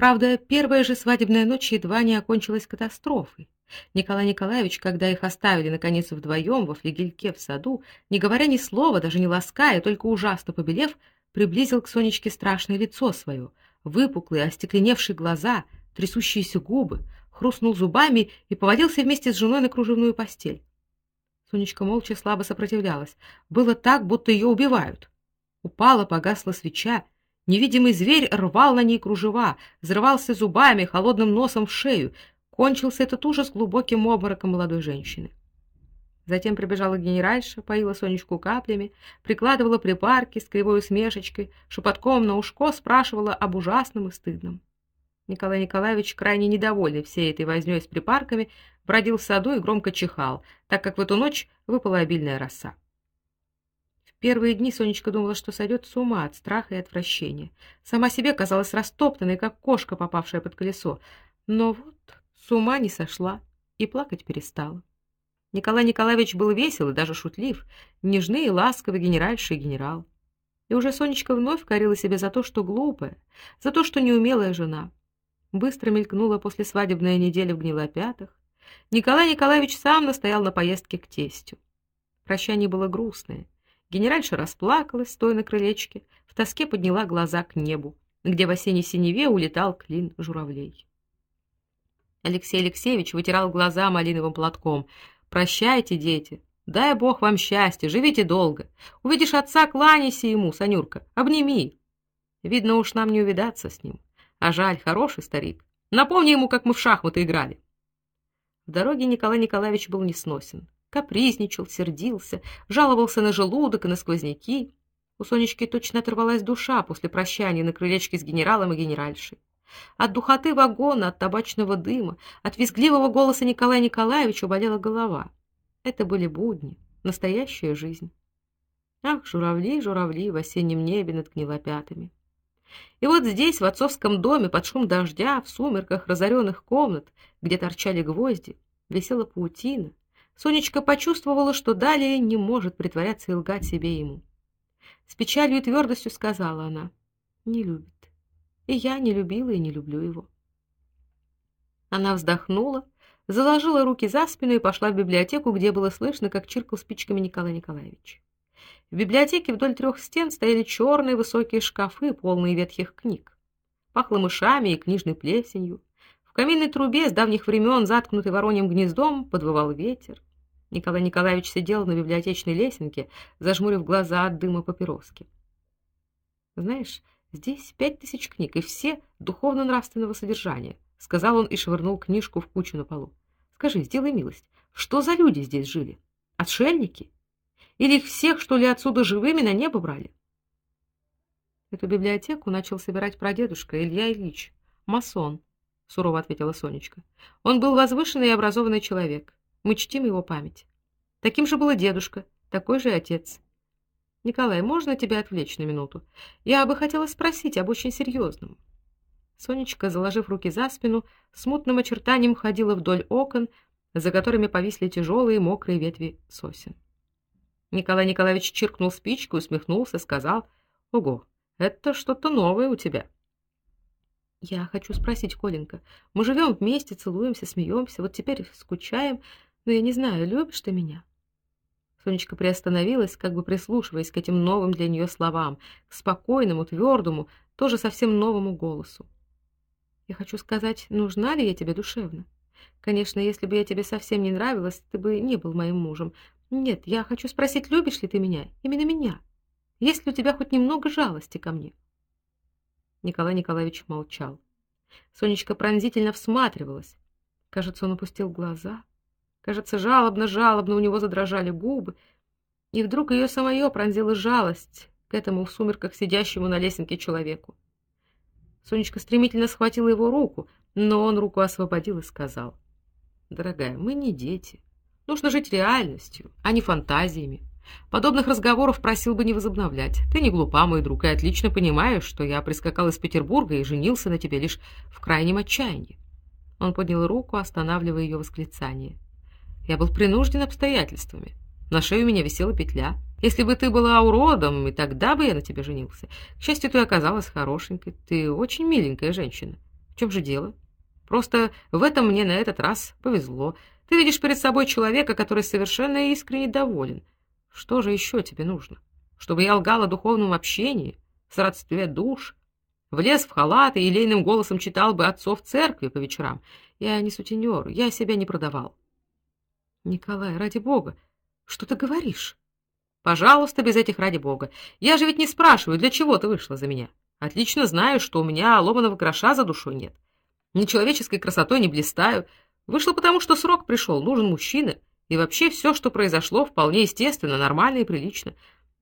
Правда, первая же свадебная ночь едва не окончилась катастрофой. Николай Николаевич, когда их оставили наконец вдвоем во флигельке в саду, не говоря ни слова, даже не лаская, только ужасно побелев, приблизил к Сонечке страшное лицо свое, выпуклые, остекленевшие глаза, трясущиеся губы, хрустнул зубами и повалился вместе с женой на кружевную постель. Сонечка молча слабо сопротивлялась. Было так, будто ее убивают. Упала, погасла свеча, невидимый зверь рвал на ней кружева, взрывался зубами, холодным носом в шею. Кончился этот ужас глубоким обмороком молодой женщины. Затем прибежала генеральша, поила Сонечку каплями, прикладывала припарки с кривой усмешечкой, шепотком на ушко спрашивала об ужасном и стыдном. Николай Николаевич, крайне недовольный всей этой вознёй с припарками, бродил в саду и громко чихал, так как в эту ночь выпала обильная роса. Первые дни Сонечка думала, что сойдет с ума от страха и отвращения. Сама себе казалась растоптанной, как кошка, попавшая под колесо. Но вот с ума не сошла и плакать перестала. Николай Николаевич был весел и даже шутлив, нежный и ласковый генеральший генерал. И уже Сонечка вновь корила себя за то, что глупая, за то, что неумелая жена. Быстро мелькнула после свадебная неделя в Гнилопятах. Николай Николаевич сам настоял на поездке к тестю. Прощание было грустное. Генеральша расплакалась, стоя на крылечке, в тоске подняла глаза к небу, где в осенней синеве улетал клин журавлей. Алексей Алексеевич вытирал глаза малиновым платком. Прощайте, дети. Дай Бог вам счастья, живите долго. Увидишь отца, кланяйся ему, Санюрка, обними. Видно уж нам не увидаться с ним. А жаль, хороший старик. Напомни ему, как мы в шахматы играли. В дороге Николай Николаевич был несносен. Капризничал, сердился, жаловался на желудок и на сквозняки. У Сонечки точно оторвалась душа после прощания на крылечке с генералом и генеральшей. От духоты вагона, от табачного дыма, от визгливого голоса Николая Николаевича болела голова. Это были будни, настоящая жизнь. Ах, журавли, журавли в осеннем небе над гнилопятами. И вот здесь, в отцовском доме, под шум дождя, в сумерках разоренных комнат, где торчали гвозди, висела паутина, Сонечка почувствовала, что далее не может притворяться и лгать себе ему. С печалью и твердостью сказала она: "Не любит и я не любила и не люблю его. Она вздохнула, заложила руки за спину и пошла в библиотеку, где было слышно, как чиркал спичками Николай Николаевич. В библиотеке вдоль трех стен стояли черные высокие шкафы, полные ветхих книг. Пахло мышами и книжной плесенью. В каминной трубе с давних времен, заткнутой вороньим гнездом, подвывал ветер. Николай Николаевич сидел на библиотечной лесенке, зажмурив глаза от дыма папироски. Знаешь, Здесь пять тысяч книг, и все духовно-нравственного содержания, сказал он и швырнул книжку в кучу на полу. Скажи, сделай милость, что за люди здесь жили? Отшельники? Или их всех, что ли, отсюда живыми на небо брали? Эту библиотеку начал собирать прадедушка Илья Ильич, масон, сурово ответила Сонечка. Он был возвышенный и образованный человек. Мы чтим его память. Таким же был и дедушка, такой же и отец. Николай, можно тебя отвлечь на минуту? Я бы хотела спросить об очень серьезном». Сонечка, заложив руки за спину, смутным очертанием ходила вдоль окон, за которыми повисли тяжелые мокрые ветви сосен. Николай Николаевич чиркнул спичку, усмехнулся, сказал: "Ого, это что-то новое у тебя". Я хочу спросить, Коленька, мы живем вместе, целуемся, смеемся, вот теперь скучаем, но я не знаю, любишь ты меня? Сонечка приостановилась, как бы прислушиваясь к этим новым для нее словам, к спокойному, твердому, тоже совсем новому голосу. Я хочу сказать, нужна ли я тебе душевно? Конечно, если бы я тебе совсем не нравилась, ты бы не был моим мужем. Нет, я хочу спросить, любишь ли ты меня? Именно меня. Есть ли у тебя хоть немного жалости ко мне? Николай Николаевич молчал. Сонечка пронзительно всматривалась. Кажется, он опустил глаза. Кажется, жалобно-жалобно у него задрожали губы, и вдруг ее самое пронзила жалость к этому в сумерках сидящему на лесенке человеку. Сонечка стремительно схватила его руку, но он руку освободил и сказал: "Дорогая, мы не дети. Нужно жить реальностью, а не фантазиями. Подобных разговоров просил бы не возобновлять. Ты не глупа, мой друг, и отлично понимаешь, что я прискакал из Петербурга и женился на тебе лишь в крайнем отчаянии". Он поднял руку, останавливая ее восклицание. Я был принужден обстоятельствами. На шее у меня висела петля. Если бы ты была уродом, и тогда бы я на тебе женился. К счастью, ты оказалась хорошенькой. Ты очень миленькая женщина. чем же дело? Просто в этом мне на этот раз повезло. Ты видишь перед собой человека, который совершенно искренне доволен. Что же еще тебе нужно? Чтобы я лгал о духовном общении, сродстве душ, влез в халат и елейным голосом читал бы отцов церкви по вечерам. Я не сутенер, я себя не продавал. Николай, ради бога, что ты говоришь? Пожалуйста, без этих ради бога. Я же ведь не спрашиваю, для чего ты вышла за меня. Отлично знаю, что у меня ломаного гроша за душой нет. Ни человеческой красотой не блистаю. Вышла потому, что срок пришел, нужен мужчина, и вообще все, что произошло, вполне естественно, нормально и прилично.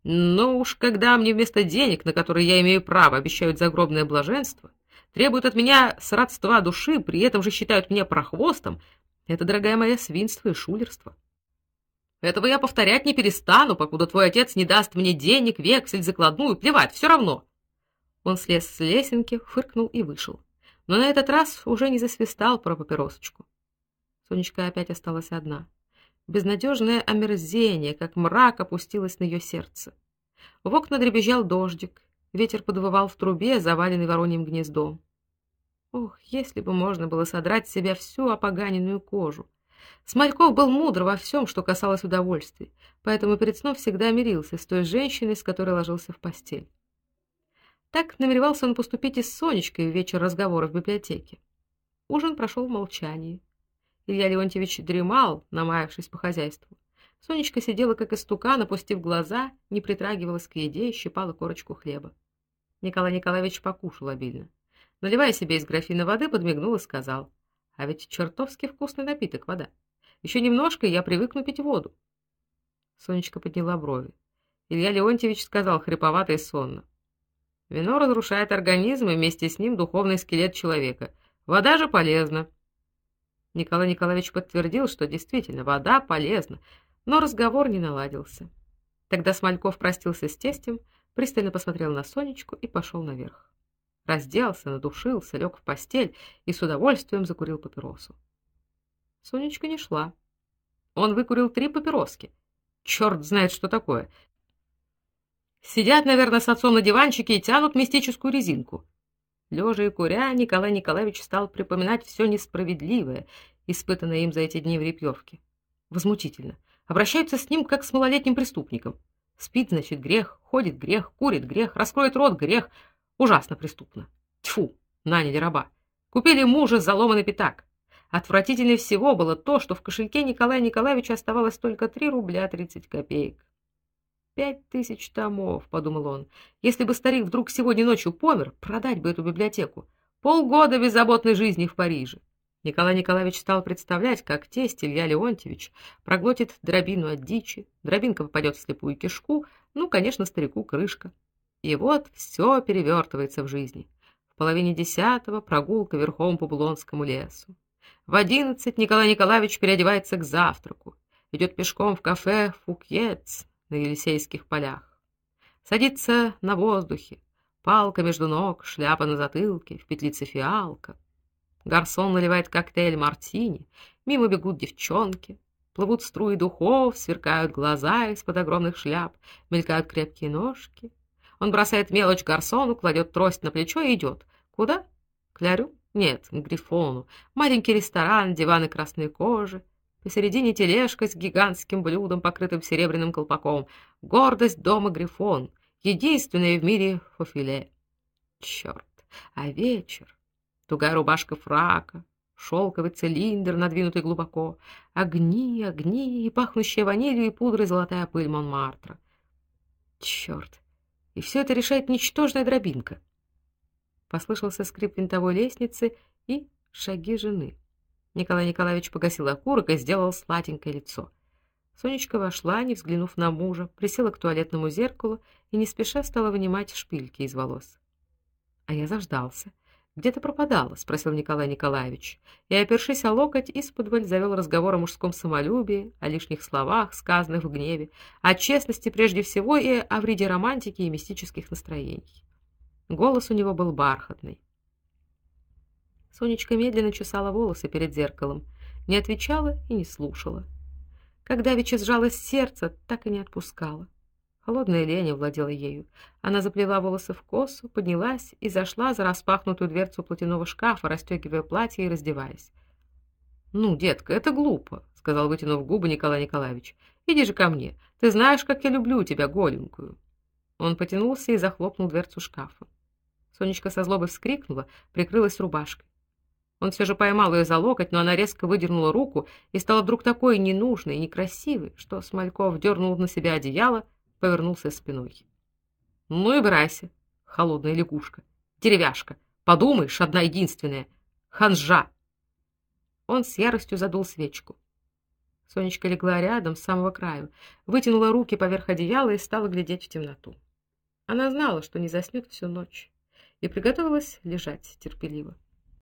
Но уж когда мне вместо денег, на которые я имею право, обещают загробное блаженство, требуют от меня сродства души, при этом же считают меня прохвостом, это, дорогая моя, свинство и шулерство. Этого я повторять не перестану, покуда твой отец не даст мне денег, вексель, закладную, плевать, все равно. Он слез с лесенки, фыркнул и вышел. Но на этот раз уже не засвистал про папиросочку. Сонечка опять осталась одна. Безнадежное омерзение, как мрак, опустилось на ее сердце. В окна дребезжал дождик, ветер подвывал в трубе, заваленной вороньим гнездом. Ох, если бы можно было содрать с себя всю опоганенную кожу. Смольков был мудр во всем, что касалось удовольствий, поэтому перед сном всегда мирился с той женщиной, с которой ложился в постель. Так намеревался он поступить и с Сонечкой в вечер разговора в библиотеке. Ужин прошел в молчании. Илья Леонтьевич дремал, намаявшись по хозяйству. Сонечка сидела как истукан, опустив глаза, не притрагивалась к еде и щипала корочку хлеба. Николай Николаевич покушал обильно. Наливая себе из графина воды, подмигнул и сказал: "А ведь чертовски вкусный напиток вода. Еще немножко, и я привыкну пить воду". Сонечка подняла брови. Илья Леонтьевич сказал хрипловато и сонно: "Вино разрушает организм и вместе с ним духовный скелет человека. Вода же полезна". Николай Николаевич подтвердил, что действительно вода полезна, но разговор не наладился. Тогда Смольков простился с тестем, пристально посмотрел на Сонечку и пошел наверх разделся, надушился, лег в постель и с удовольствием закурил папиросу. Сонечка не шла. Он выкурил три папироски. Черт знает, что такое. Сидят, наверное, с отцом на диванчике и тянут мистическую резинку. Лежа и куря, Николай Николаевич стал припоминать все несправедливое, испытанное им за эти дни в Репьевке. Возмутительно. Обращаются с ним как с малолетним преступником. Спит, значит, грех, ходит грех, курит грех, раскроет рот грех, Ужасно преступно. Тьфу, наняли раба. Купили мужа за ломаный пятак. Отвратительнее всего было то, что в кошельке Николая Николаевича оставалось только 3 рубля 30 копеек. «Пять тысяч томов, подумал он. Если бы старик вдруг сегодня ночью помер, продать бы эту библиотеку. Полгода беззаботной жизни в Париже. Николай Николаевич стал представлять, как тесть Илья Леонтьевич проглотит дробину от дичи, дробинка попадет в слепую кишку, ну, конечно, старику крышка. И вот все перевертывается в жизни. В половине десятого прогулка верхом по Булонскому лесу. В одиннадцать Николай Николаевич переодевается к завтраку, идет пешком в кафе Фукьец на Елисейских полях. Садится на воздухе, палка между ног, шляпа на затылке, в петлице фиалка. Гарсон наливает коктейль мартини, мимо бегут девчонки, плывут струи духов, сверкают глаза из-под огромных шляп, мелькают крепкие ножки. Он бросает мелочь гарсону, кладет трость на плечо и идет. Куда? К лярю? Нет, к грифону. Маленький ресторан, диваны красной кожи. Посередине тележка с гигантским блюдом, покрытым серебряным колпаком. Гордость дома Грифон. Единственное в мире фофиле. Черт, а вечер? Тугая рубашка фрака, шелковый цилиндр, надвинутый глубоко, огни, огни и пахнущая ванилью и пудрой золотая пыль Монмартра. Черт, и все это решает ничтожная дробинка. Послышался скрип винтовой лестницы и шаги жены. Николай Николаевич погасил окурок и сделал сладенькое лицо. Сонечка вошла, не взглянув на мужа, присела к туалетному зеркалу и не спеша стала вынимать шпильки из волос. А я заждался. Где ты пропадала? спросил Николай Николаевич. И опершись о локоть, исподволь завел разговор о мужском самолюбии, о лишних словах, сказанных в гневе, о честности прежде всего и о вреде романтики и мистических настроений. Голос у него был бархатный. Сонечка медленно чесала волосы перед зеркалом, не отвечала и не слушала. Когда Вича сжалось сердце, так и не отпускала. Холодная лень владела ею. Она заплела волосы в косу, поднялась и зашла за распахнутую дверцу платяного шкафа, расстегивая платье и раздеваясь. "Ну, детка, это глупо", сказал, вытянув губы Николай Николаевич. "Иди же ко мне. Ты знаешь, как я люблю тебя голенькую". Он потянулся и захлопнул дверцу шкафа. Сонечка со злобой вскрикнула, прикрылась рубашкой. Он все же поймал ее за локоть, но она резко выдернула руку и стала вдруг такой ненужной и некрасивой, что Смольков дернул на себя одеяло повернулся спиной. Ну и брайся, холодная лягушка, деревяшка. Подумаешь, одна единственная. Ханжа. Он с яростью задул свечку. Сонечка легла рядом, с самого краю, вытянула руки поверх одеяла и стала глядеть в темноту. Она знала, что не заснёт всю ночь, и приготовилась лежать терпеливо.